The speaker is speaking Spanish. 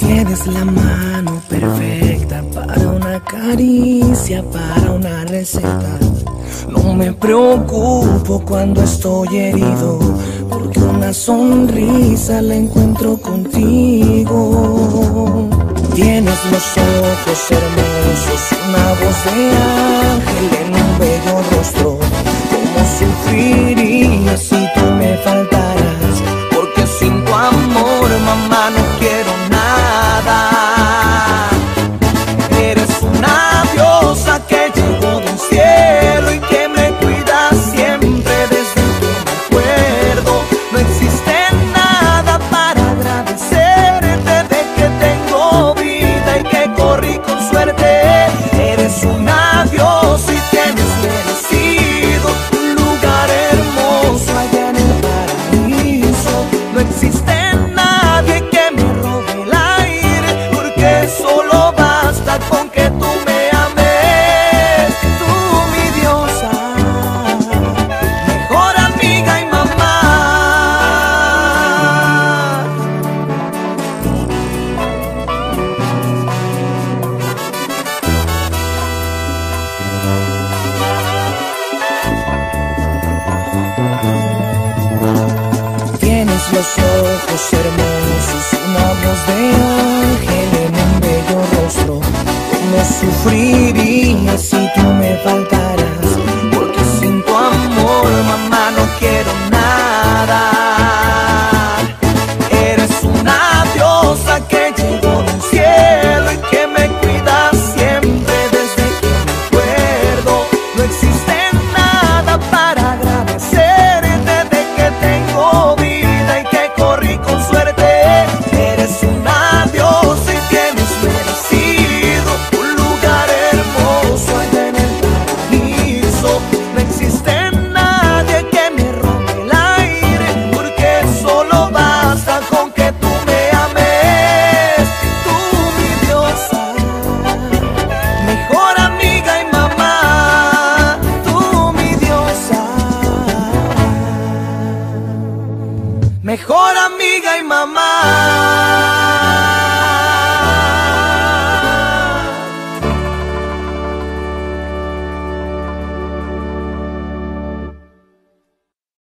Tienes la mano perfecta para una caricia, para una receta. No me preocupo cuando estoy herido, porque una sonrisa la encuentro contigo. Tienes los ojos hermosos, una voz de ángel en un bello rostro. ¿Cómo sufrirías? ojos hermosos, una voz de ángel en un bello rostro. No sufriría si tú me faltas. mejor amiga y mamá.